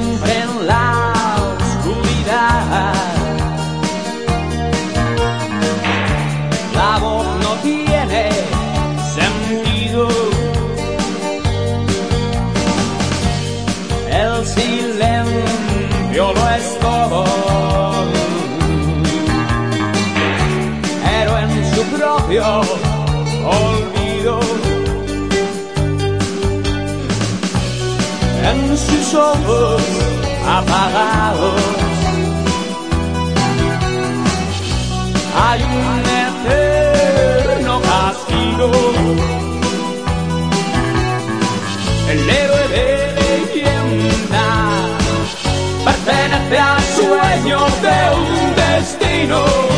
en la oscuridad. La voz no tiene sentido. El silencio lo es todo. Pero en su propio Sus ojos apagados hay un eterno castigo. El héroe de leyenda pertenece al sueño de un destino.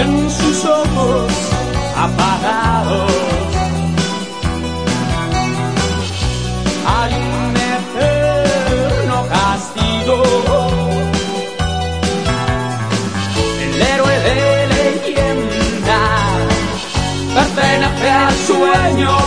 En sus ojos apagados. Hay un eterno castigo. El héroe de leyenda pertenece al sueño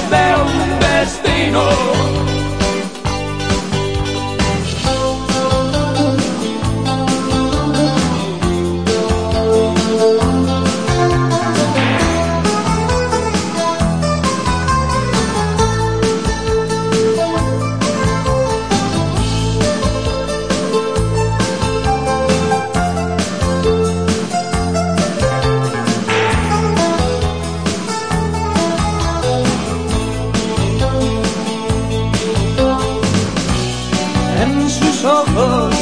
ojos.